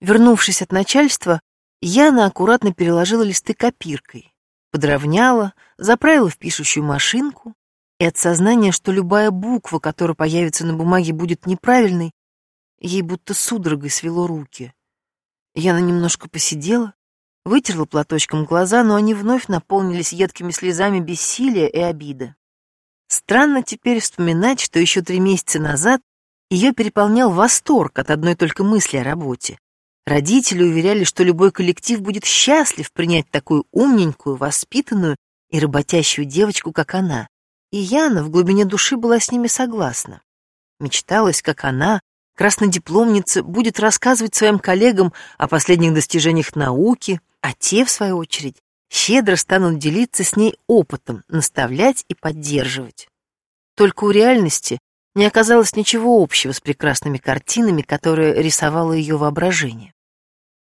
Вернувшись от начальства, Яна аккуратно переложила листы копиркой, подровняла, заправила в пишущую машинку, и от сознания, что любая буква, которая появится на бумаге, будет неправильной, ей будто судорогой свело руки. Яна немножко посидела, вытерла платочком глаза, но они вновь наполнились едкими слезами бессилия и обиды. Странно теперь вспоминать, что еще три месяца назад ее переполнял восторг от одной только мысли о работе. Родители уверяли, что любой коллектив будет счастлив принять такую умненькую, воспитанную и работящую девочку, как она. И Яна в глубине души была с ними согласна. Мечталась, как она, краснодипломница, будет рассказывать своим коллегам о последних достижениях науки, а те, в свою очередь, щедро станут делиться с ней опытом, наставлять и поддерживать. Только у реальности не оказалось ничего общего с прекрасными картинами, которые рисовало ее воображение.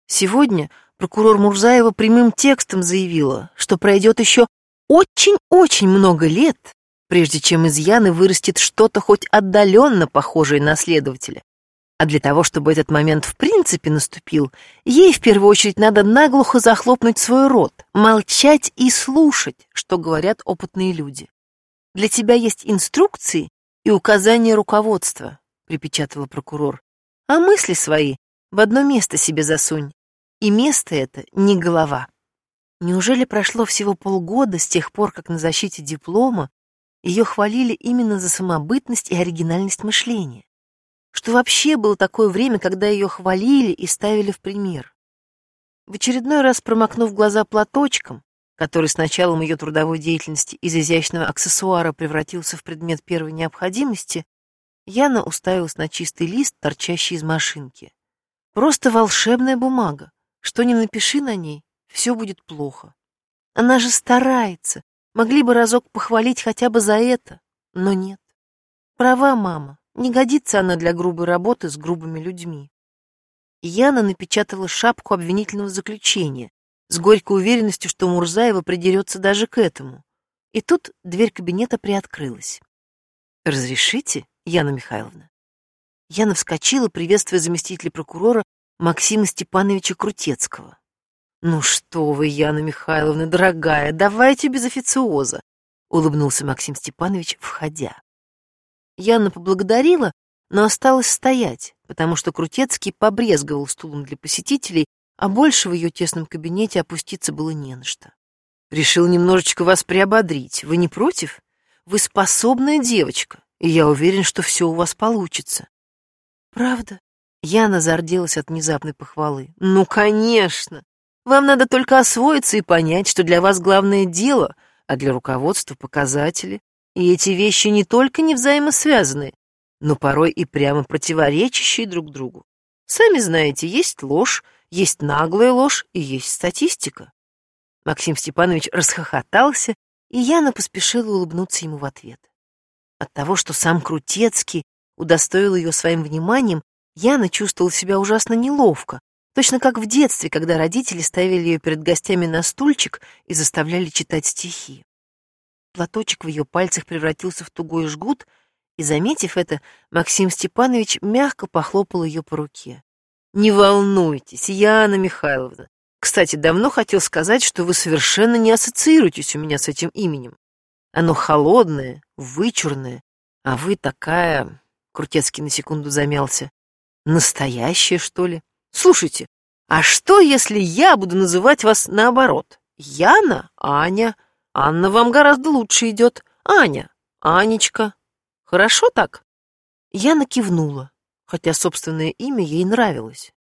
Сегодня прокурор Мурзаева прямым текстом заявила, что пройдет еще очень-очень много лет, прежде чем из Яны вырастет что-то хоть отдаленно похожее на следователя, а для того, чтобы этот момент в принципе наступил, ей в первую очередь надо наглухо захлопнуть свой рот, молчать и слушать, что говорят опытные люди. Для тебя есть инструкции и указания руководства, припечатала прокурор. А мысли свои в одно место себе засунь. И место это не голова. Неужели прошло всего полгода с тех пор, как на защите диплома ее хвалили именно за самобытность и оригинальность мышления? что вообще было такое время, когда ее хвалили и ставили в пример. В очередной раз промокнув глаза платочком, который с началом ее трудовой деятельности из изящного аксессуара превратился в предмет первой необходимости, Яна уставилась на чистый лист, торчащий из машинки. Просто волшебная бумага. Что ни напиши на ней, все будет плохо. Она же старается. Могли бы разок похвалить хотя бы за это, но нет. Права мама. Не годится она для грубой работы с грубыми людьми. Яна напечатала шапку обвинительного заключения с горькой уверенностью, что Мурзаева придерется даже к этому. И тут дверь кабинета приоткрылась. «Разрешите, Яна Михайловна?» Яна вскочила, приветствуя заместителя прокурора Максима Степановича Крутецкого. «Ну что вы, Яна Михайловна, дорогая, давайте без официоза», — улыбнулся Максим Степанович, входя. Яна поблагодарила, но осталась стоять, потому что Крутецкий побрезговал стулом для посетителей, а больше в ее тесном кабинете опуститься было не на что. Решил немножечко вас приободрить. Вы не против? Вы способная девочка, и я уверен, что все у вас получится. Правда? Яна зарделась от внезапной похвалы. Ну, конечно. Вам надо только освоиться и понять, что для вас главное дело, а для руководства показатели. И эти вещи не только не взаимосвязаны, но порой и прямо противоречащие друг другу. Сами знаете, есть ложь, есть наглая ложь и есть статистика. Максим Степанович расхохотался, и Яна поспешила улыбнуться ему в ответ. От того, что сам Крутецкий удостоил ее своим вниманием, Яна чувствовала себя ужасно неловко, точно как в детстве, когда родители ставили ее перед гостями на стульчик и заставляли читать стихи. Платочек в ее пальцах превратился в тугой жгут, и, заметив это, Максим Степанович мягко похлопал ее по руке. «Не волнуйтесь, Яна Михайловна. Кстати, давно хотел сказать, что вы совершенно не ассоциируетесь у меня с этим именем. Оно холодное, вычурное, а вы такая...» Крутецкий на секунду замялся. «Настоящая, что ли? Слушайте, а что, если я буду называть вас наоборот? Яна, Аня, Анна вам гораздо лучше идет. Аня, Анечка. Хорошо так?» Яна кивнула, хотя собственное имя ей нравилось.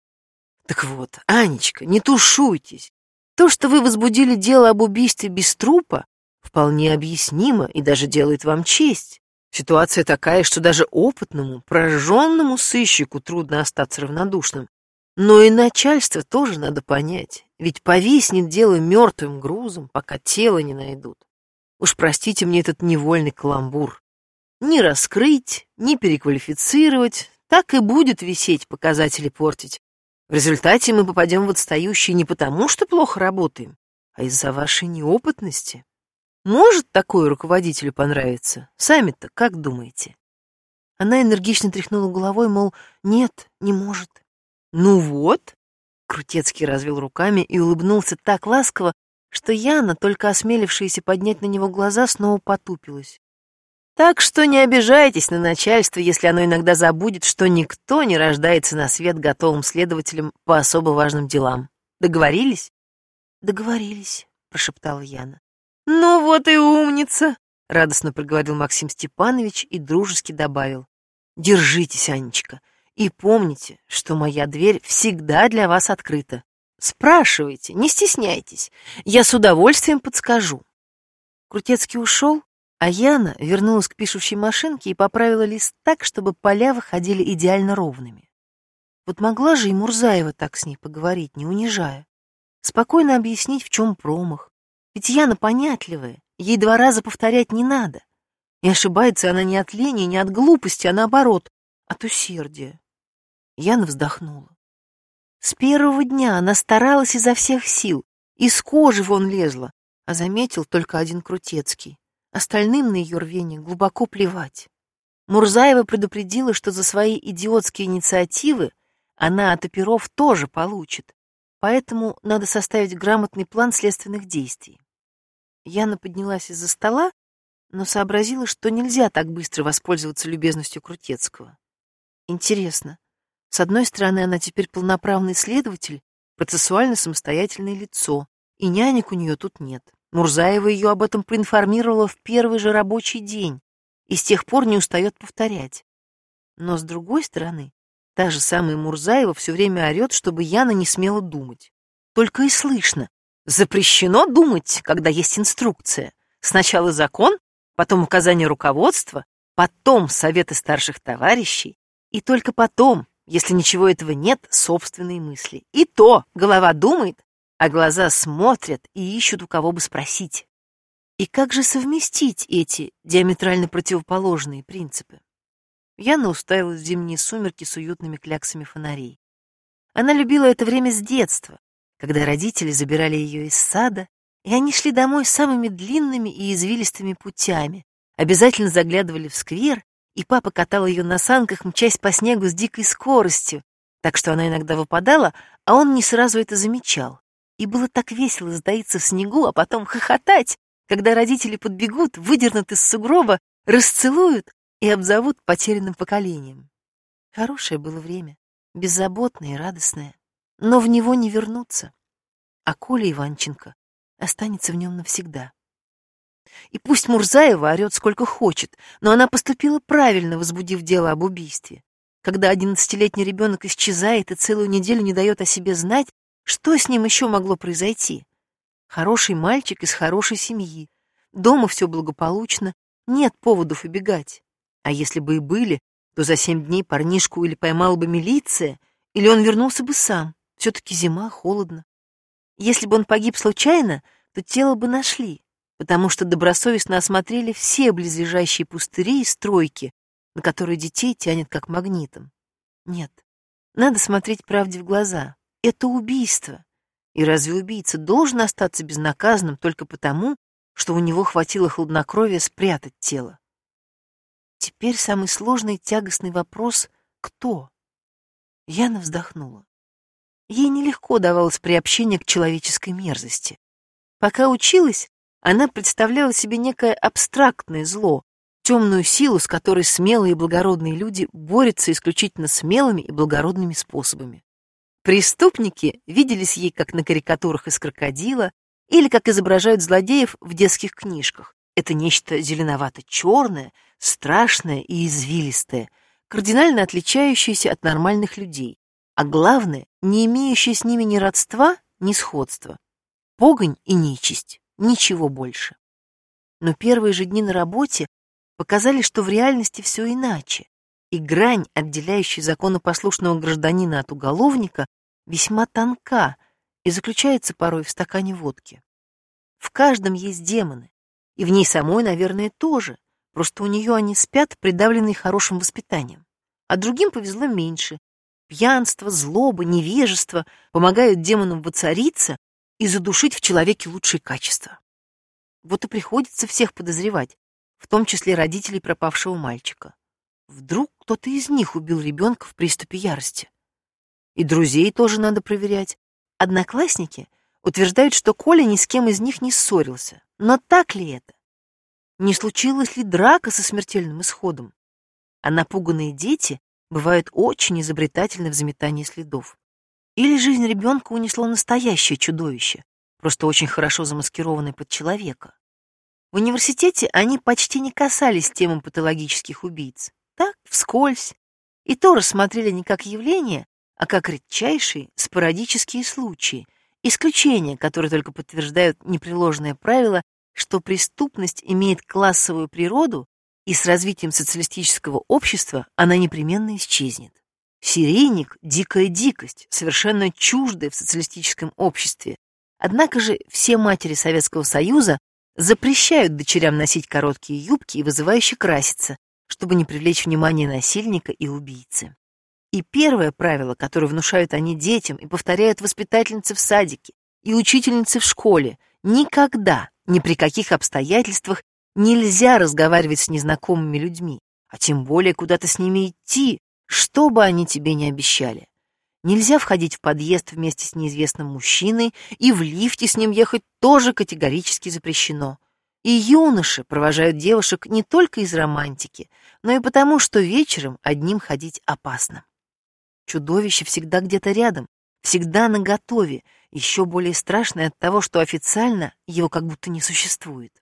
«Так вот, Анечка, не тушуйтесь. То, что вы возбудили дело об убийстве без трупа, вполне объяснимо и даже делает вам честь. Ситуация такая, что даже опытному, прожженному сыщику трудно остаться равнодушным. Но и начальство тоже надо понять. Ведь повиснет дело мертвым грузом, пока тело не найдут. Уж простите мне этот невольный каламбур. Ни раскрыть, ни переквалифицировать, так и будет висеть, показатели портить. В результате мы попадем в отстающие не потому, что плохо работаем, а из-за вашей неопытности. Может такое руководителю понравиться? Сами-то как думаете? Она энергично тряхнула головой, мол, нет, не может. Ну вот, Крутецкий развел руками и улыбнулся так ласково, что Яна, только осмелившаяся поднять на него глаза, снова потупилась. Так что не обижайтесь на начальство, если оно иногда забудет, что никто не рождается на свет готовым следователем по особо важным делам. Договорились? Договорились, прошептала Яна. Ну вот и умница, радостно проговорил Максим Степанович и дружески добавил: Держитесь, Анечка, и помните, что моя дверь всегда для вас открыта. Спрашивайте, не стесняйтесь. Я с удовольствием подскажу. Крутецкий ушел, а Яна вернулась к пишущей машинке и поправила лист так, чтобы поля выходили идеально ровными. Вот могла же и Мурзаева так с ней поговорить, не унижая. Спокойно объяснить, в чем промах. Ведь Яна понятливая, ей два раза повторять не надо. И ошибается она не от лени, не от глупости, а наоборот, от усердия. Яна вздохнула. С первого дня она старалась изо всех сил, из кожи вон лезла, а заметил только один Крутецкий. Остальным на ее рвение глубоко плевать. Мурзаева предупредила, что за свои идиотские инициативы она от оперов тоже получит, поэтому надо составить грамотный план следственных действий. Яна поднялась из-за стола, но сообразила, что нельзя так быстро воспользоваться любезностью Крутецкого. Интересно, с одной стороны, она теперь полноправный следователь, процессуально самостоятельное лицо, и нянек у нее тут нет. Мурзаева ее об этом проинформировала в первый же рабочий день и с тех пор не устает повторять. Но с другой стороны, та же самая Мурзаева все время орет, чтобы Яна не смела думать. Только и слышно. Запрещено думать, когда есть инструкция. Сначала закон, потом указание руководства, потом советы старших товарищей, и только потом, если ничего этого нет, собственные мысли. И то голова думает, а глаза смотрят и ищут у кого бы спросить. И как же совместить эти диаметрально противоположные принципы? Яна уставилась в зимние сумерки с уютными кляксами фонарей. Она любила это время с детства, когда родители забирали ее из сада, и они шли домой самыми длинными и извилистыми путями, обязательно заглядывали в сквер, и папа катал ее на санках, мчась по снегу с дикой скоростью, так что она иногда выпадала, а он не сразу это замечал. И было так весело сдаиться в снегу, а потом хохотать, когда родители подбегут, выдернут из сугроба, расцелуют и обзовут потерянным поколением. Хорошее было время, беззаботное и радостное, но в него не вернуться. А Коля Иванченко останется в нем навсегда. И пусть Мурзаева орет сколько хочет, но она поступила правильно, возбудив дело об убийстве. Когда одиннадцатилетний ребенок исчезает и целую неделю не дает о себе знать, что с ним еще могло произойти? Хороший мальчик из хорошей семьи. Дома все благополучно, нет поводов убегать. А если бы и были, то за семь дней парнишку или поймала бы милиция, или он вернулся бы сам. Все-таки зима, холодно. Если бы он погиб случайно, то тело бы нашли, потому что добросовестно осмотрели все близлежащие пустыри и стройки, на которые детей тянет как магнитом. Нет, надо смотреть правде в глаза. Это убийство. И разве убийца должен остаться безнаказанным только потому, что у него хватило хладнокровия спрятать тело? Теперь самый сложный и тягостный вопрос — кто? Яна вздохнула. Ей нелегко давалось приобщение к человеческой мерзости. Пока училась, она представляла себе некое абстрактное зло, темную силу, с которой смелые и благородные люди борются исключительно смелыми и благородными способами. Преступники виделись ей как на карикатурах из крокодила или как изображают злодеев в детских книжках. Это нечто зеленовато-черное, страшное и извилистое, кардинально отличающееся от нормальных людей, а главное, не имеющее с ними ни родства, ни сходства. Погонь и нечисть, ничего больше. Но первые же дни на работе показали, что в реальности все иначе и грань, отделяющая законопослушного гражданина от уголовника, весьма тонка и заключается порой в стакане водки. В каждом есть демоны, и в ней самой, наверное, тоже, просто у нее они спят, придавленные хорошим воспитанием. А другим повезло меньше. Пьянство, злоба, невежество помогают демонам воцариться и задушить в человеке лучшие качества. Вот и приходится всех подозревать, в том числе родителей пропавшего мальчика. Вдруг кто-то из них убил ребенка в приступе ярости. И друзей тоже надо проверять. Одноклассники утверждают, что Коля ни с кем из них не ссорился. Но так ли это? Не случилась ли драка со смертельным исходом? А напуганные дети бывают очень изобретательны в заметании следов. Или жизнь ребенка унесло настоящее чудовище, просто очень хорошо замаскированное под человека. В университете они почти не касались темы патологических убийц. Так, вскользь. И то рассмотрели не как явление, а как редчайшие спорадические случаи, исключения, которые только подтверждают непреложное правило, что преступность имеет классовую природу, и с развитием социалистического общества она непременно исчезнет. Серийник — дикая дикость, совершенно чуждая в социалистическом обществе. Однако же все матери Советского Союза запрещают дочерям носить короткие юбки и вызывающе краситься, чтобы не привлечь внимание насильника и убийцы. И первое правило, которое внушают они детям и повторяют воспитательницы в садике и учительницы в школе, никогда, ни при каких обстоятельствах нельзя разговаривать с незнакомыми людьми, а тем более куда-то с ними идти, что бы они тебе ни обещали. Нельзя входить в подъезд вместе с неизвестным мужчиной, и в лифте с ним ехать тоже категорически запрещено. И юноши провожают девушек не только из романтики, но и потому, что вечером одним ходить опасно. Чудовище всегда где-то рядом, всегда наготове, еще более страшное от того, что официально его как будто не существует.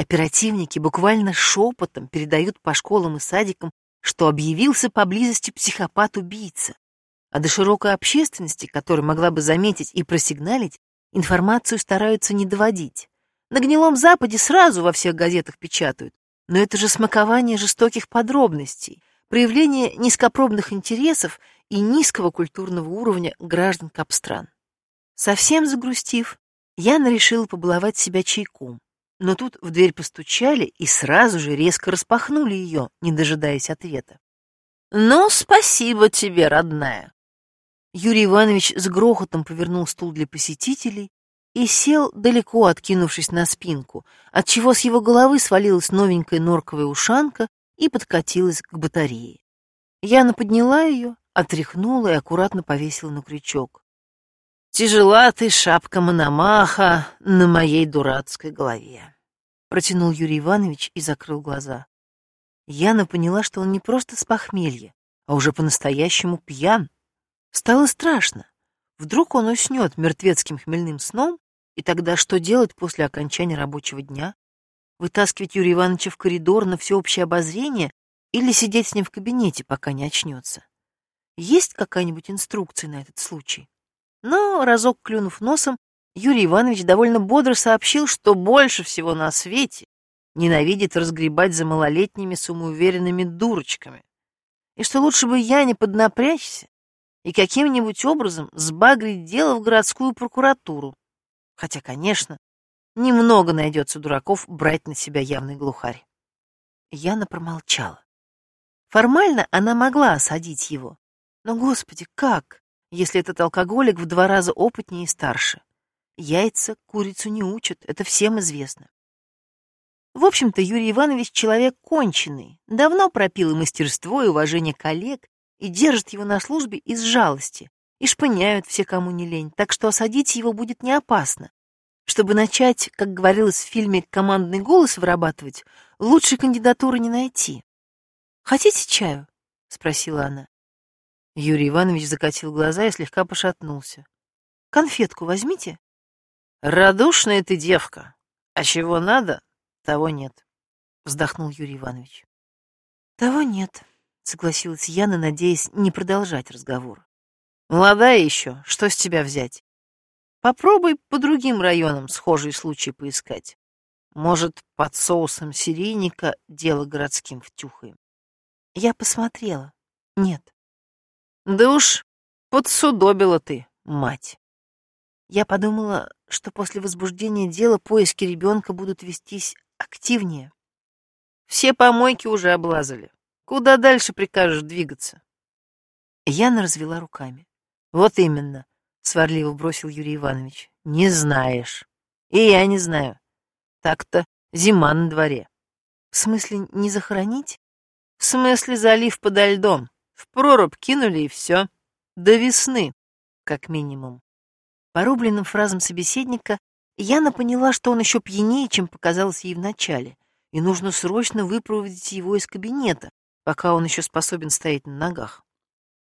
Оперативники буквально шепотом передают по школам и садикам, что объявился поблизости психопат-убийца, а до широкой общественности, которая могла бы заметить и просигналить, информацию стараются не доводить. На гнилом Западе сразу во всех газетах печатают, но это же смакование жестоких подробностей, проявление низкопробных интересов и низкого культурного уровня граждан Капстран. Совсем загрустив, Яна решила побаловать себя чайком, но тут в дверь постучали и сразу же резко распахнули ее, не дожидаясь ответа. «Ну, спасибо тебе, родная!» Юрий Иванович с грохотом повернул стул для посетителей и сел, далеко откинувшись на спинку, отчего с его головы свалилась новенькая норковая ушанка и подкатилась к батарее. Яна подняла ее, отряхнула и аккуратно повесила на крючок. «Тяжела ты, шапка Мономаха, на моей дурацкой голове», — протянул Юрий Иванович и закрыл глаза. Яна поняла, что он не просто с похмелья, а уже по-настоящему пьян. Стало страшно. Вдруг он уснет мертвецким хмельным сном, и тогда что делать после окончания рабочего дня? Вытаскивать Юрия Ивановича в коридор на всеобщее обозрение или сидеть с ним в кабинете, пока не очнется? Есть какая-нибудь инструкция на этот случай? Но, разок клюнув носом, Юрий Иванович довольно бодро сообщил, что больше всего на свете ненавидит разгребать за малолетними самоуверенными дурочками, и что лучше бы я не поднапрячься и каким-нибудь образом сбагрить дело в городскую прокуратуру. Хотя, конечно, Немного найдется дураков брать на себя явный глухарь. Яна промолчала. Формально она могла осадить его. Но, господи, как, если этот алкоголик в два раза опытнее и старше? Яйца курицу не учат, это всем известно. В общем-то, Юрий Иванович человек конченый, давно пропил и мастерство, и уважение коллег, и держит его на службе из жалости, и шпыняют все, кому не лень, так что осадить его будет не опасно. Чтобы начать, как говорилось в фильме, командный голос вырабатывать, лучшей кандидатуры не найти. «Хотите чаю?» — спросила она. Юрий Иванович закатил глаза и слегка пошатнулся. «Конфетку возьмите». «Радушная ты девка, а чего надо, того нет», — вздохнул Юрий Иванович. «Того нет», — согласилась Яна, надеясь не продолжать разговор. «Молодая еще, что с тебя взять? Попробуй по другим районам схожий случай поискать. Может, под соусом серийника дело городским втюхаем. Я посмотрела. Нет. Да уж подсудобила ты, мать. Я подумала, что после возбуждения дела поиски ребенка будут вестись активнее. Все помойки уже облазали. Куда дальше прикажешь двигаться? Яна развела руками. Вот именно. — сварливо бросил Юрий Иванович. «Не знаешь. И я не знаю. Так-то зима на дворе». «В смысле, не захоронить?» «В смысле, залив подо льдом. В прорубь кинули, и все. До весны, как минимум. По рубленным фразам собеседника Яна поняла, что он еще пьянее, чем показалось ей вначале, и нужно срочно выпроводить его из кабинета, пока он еще способен стоять на ногах.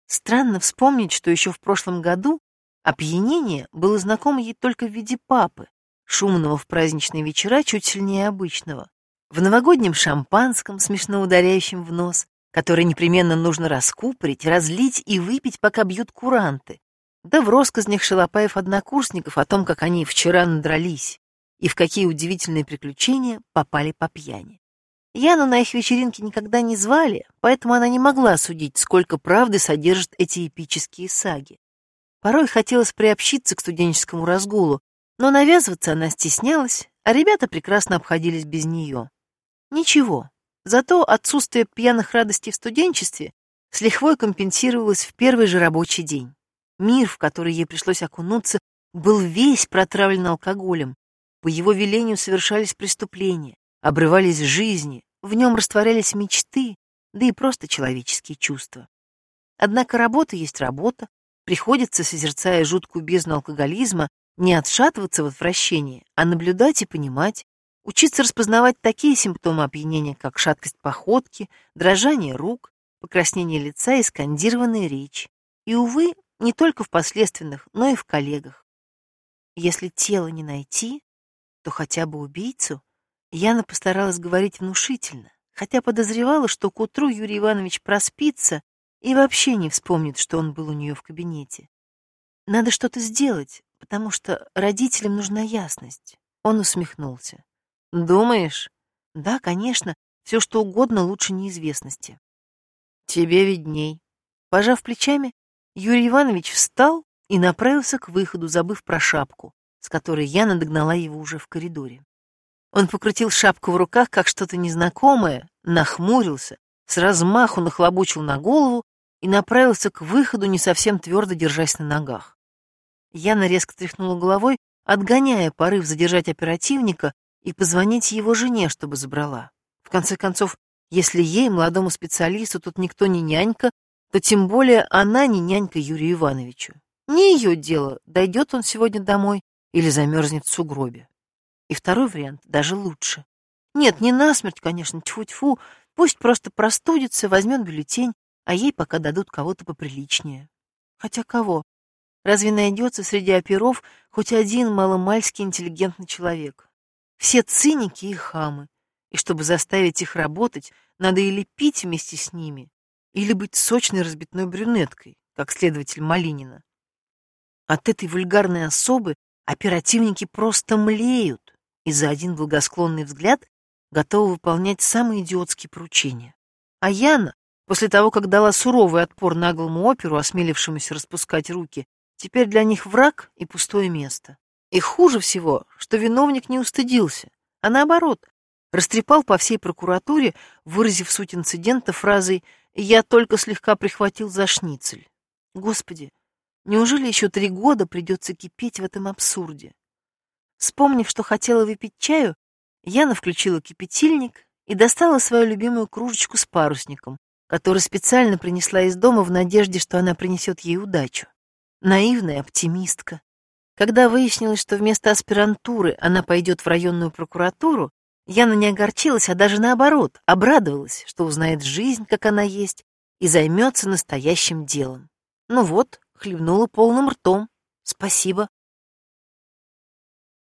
Странно вспомнить, что еще в прошлом году опьянение было знакомо ей только в виде папы, шумного в праздничные вечера чуть сильнее обычного, в новогоднем шампанском, смешно ударяющем в нос, который непременно нужно раскупорить, разлить и выпить, пока бьют куранты, да в россказнях шалопаев-однокурсников о том, как они вчера надрались и в какие удивительные приключения попали по пьяни. Яну на их вечеринки никогда не звали, поэтому она не могла судить, сколько правды содержат эти эпические саги. Порой хотелось приобщиться к студенческому разгулу, но навязываться она стеснялась, а ребята прекрасно обходились без нее. Ничего, зато отсутствие пьяных радостей в студенчестве с лихвой компенсировалось в первый же рабочий день. Мир, в который ей пришлось окунуться, был весь протравлен алкоголем. По его велению совершались преступления обрывались жизни, в нем растворялись мечты, да и просто человеческие чувства. Однако работа есть работа, приходится, созерцая жуткую бездну алкоголизма, не отшатываться в отвращении, а наблюдать и понимать, учиться распознавать такие симптомы опьянения, как шаткость походки, дрожание рук, покраснение лица и скандированная речь. И, увы, не только в последственных, но и в коллегах. Если тело не найти, то хотя бы убийцу Яна постаралась говорить внушительно, хотя подозревала, что к утру Юрий Иванович проспится и вообще не вспомнит, что он был у нее в кабинете. Надо что-то сделать, потому что родителям нужна ясность. Он усмехнулся. Думаешь? Да, конечно, все что угодно лучше неизвестности. Тебе видней. Пожав плечами, Юрий Иванович встал и направился к выходу, забыв про шапку, с которой Яна догнала его уже в коридоре. Он покрутил шапку в руках, как что-то незнакомое, нахмурился, с размаху нахлобучил на голову и направился к выходу, не совсем твердо держась на ногах. Яна резко тряхнула головой, отгоняя порыв задержать оперативника и позвонить его жене, чтобы забрала. В конце концов, если ей, молодому специалисту, тут никто не нянька, то тем более она не нянька Юрию Ивановичу. Не ее дело, дойдет он сегодня домой или замерзнет в сугробе. И второй вариант даже лучше. Нет, не насмерть, конечно, тьфу-тьфу, пусть просто простудится, возьмет бюллетень, а ей пока дадут кого-то поприличнее. Хотя кого? Разве найдется среди оперов хоть один маломальский интеллигентный человек? Все циники и хамы. И чтобы заставить их работать, надо или пить вместе с ними, или быть сочной разбитной брюнеткой, как следователь Малинина. От этой вульгарной особы оперативники просто млеют и за один благосклонный взгляд готова выполнять самые идиотские поручения. А Яна, после того, как дала суровый отпор наглому оперу, осмелившемуся распускать руки, теперь для них враг и пустое место. И хуже всего, что виновник не устыдился, а наоборот, растрепал по всей прокуратуре, выразив суть инцидента фразой «я только слегка прихватил за шницель». Господи, неужели еще три года придется кипеть в этом абсурде? Вспомнив, что хотела выпить чаю, Яна включила кипятильник и достала свою любимую кружечку с парусником, которую специально принесла из дома в надежде, что она принесет ей удачу. Наивная оптимистка. Когда выяснилось, что вместо аспирантуры она пойдет в районную прокуратуру, Яна не огорчилась, а даже наоборот, обрадовалась, что узнает жизнь, как она есть, и займется настоящим делом. Ну вот, хлебнула полным ртом. Спасибо.